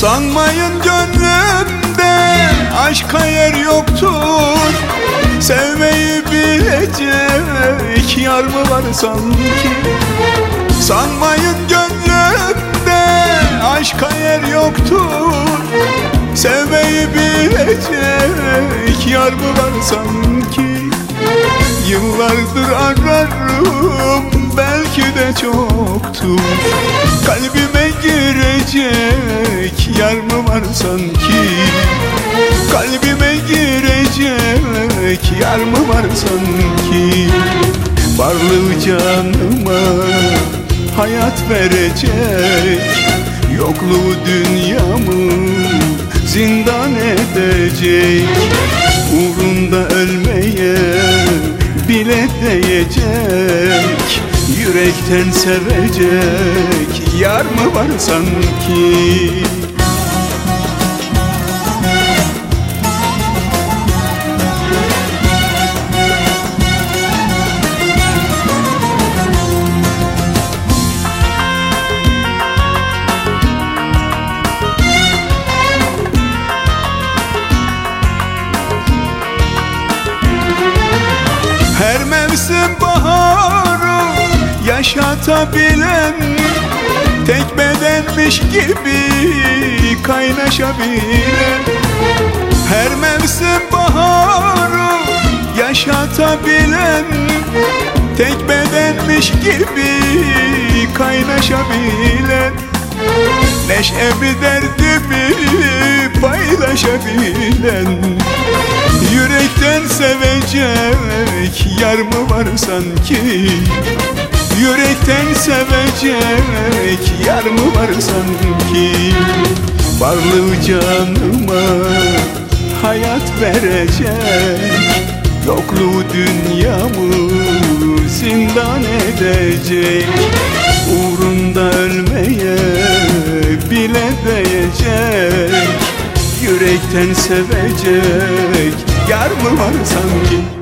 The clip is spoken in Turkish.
Sanmayın gönlümde aşka yer yoktur. Sevmeyi bilecek yar mı var sanki? Sanmayın gönlümde aşka yer yoktur. Sevmeyi bilecek yar mı var sanki Yıllardır ararım belki de çoktur. Kalbime girecek yar mı var sanki? Kalbime girecek yar mı var sanki? Varlığı canıma hayat verecek Yokluğu dünyamı zindan edecek Yürekten sevecek yar mı var sanki? Her mevsim baharı yaşatabilen Tek bedenmiş gibi kaynaşabilen. Her mevsim baharı yaşatabilen Tek bedenmiş gibi kaynaşabilen. Neşe bir derdimi paylaşabilen. Yürekten sevecek yar mı var sanki Yürekten sevecek yar mı var sanki? Varlığı canıma hayat verecek. Yokluğu dünyamı zindan edecek. Uğrunda ölmeye bile değecek. Yürekten sevecek yar mı var sanki